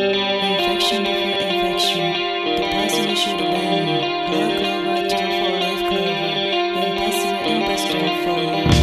Infection of infection. The passenger should clover, two for life clover. Impossible, impossible for